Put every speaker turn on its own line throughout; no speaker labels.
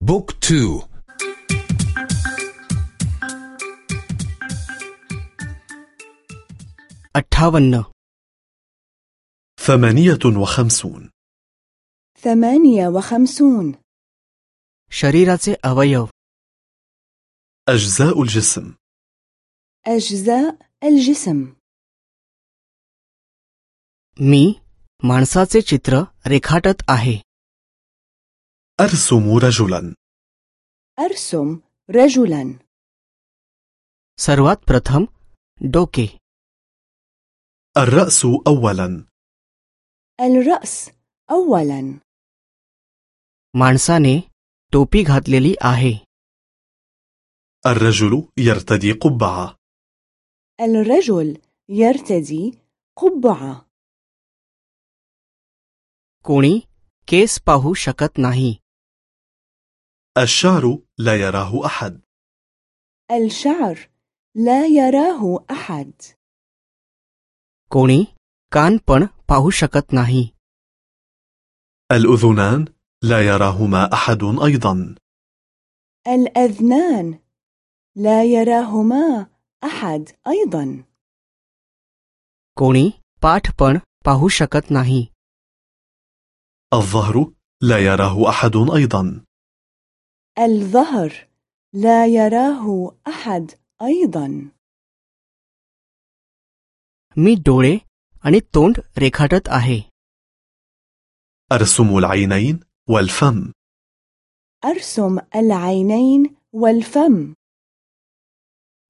بوك تو
अठ्ठावन्न
ثمانية وخمسون
ثمانية وخمسون
शरीराचे अवयव
أجزاء الجسم
أجزاء الجسم
मी माणसाचे चित्र रेखाटत आहे
أرسم رجلا
أرسم رجلا
सर्वात प्रथम डोके
الرأس أولا
الرأس أولا
माणसाने टोपी घातलेली आहे
الرجل يرتدي قبعة
الرجل يرتدي قبعة
कोणी केस पाहू शकत नाही
الشعر لا يراه أحد
الشعر لا يراه أحد
कोणी कान पण पाहू शकत नाही
الأذنان لا يراهما أحد أيضا
الأذنان لا يراهما أحد أيضا
कोणी पाठ पण पाहू शकत नाही
الظهر لا يراه أحد أيضا
الظهر لا يراه أحد أيضا
मी डोळे आणि तोंड रेखाटत आहे
أرسم العينين والفم
أرسم العينين والفم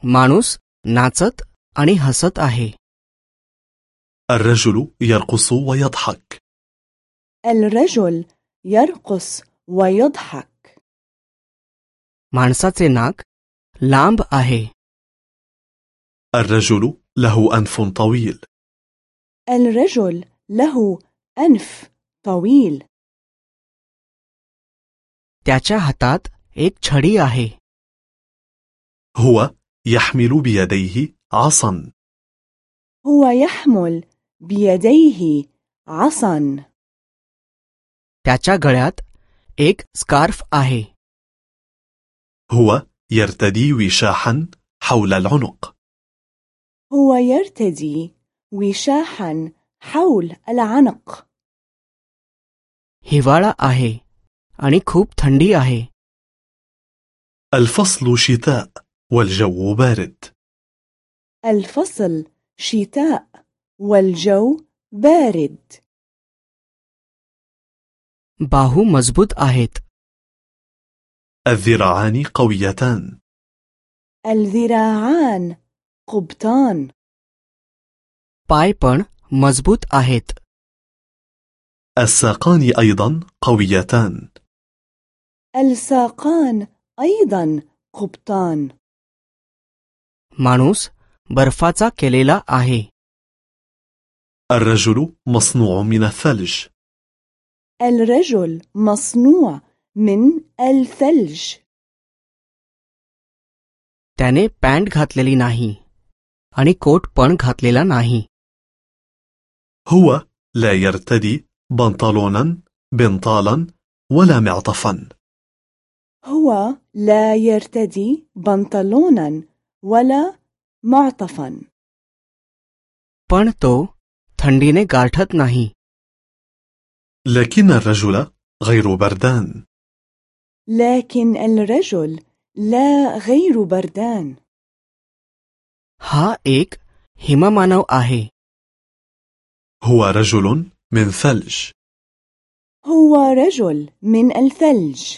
माणूस नाचत आणि हसत आहे
الرجل يرقص ويضحك
الرجل يرقص ويضحك
माणसाचे नाक लांब आहे
الرجل له أنف طويل
الرجل له أنف طويل
त्याच्या हातात एक छडी आहे
هو يحمل بيديه عصا
هو يحمل بيديه عصا
त्याच्या गळ्यात एक स्कार्फ आहे
هو يرتدي وشاحا حول العنق
هو يرتدي وشاحا حول العنق
हिवाळा आहे आणि खूप थंडी आहे
الفصل شتاء والجو بارد
الفصل شتاء والجو بارد
बाहू मजबूत आहेत
الذراعان قويتان
الذراعان قبطان
पाय पण मजबूत आहेत
الساقان أيضا قويتان
الساقان أيضا قبطان
माणूस बर्फाचा केलेला आहे
الرجل مصنوع من الثلج
الرجل مصنوع من الثلج
त्याने पॅन्ट घातलेली नाही आणि कोट पण घातलेला नाही
هو لا يرتدي بنطلونا بنطالا ولا معطفا
هو لا يرتدي بنطلونا ولا معطفا
पण तो थंडीने गारठत नाही
لكن الرجل غير بردان
لكن الرجل لا غير بردان
हा एक हिममानव आहे
هو رجل من ثلج
هو رجل من الثلج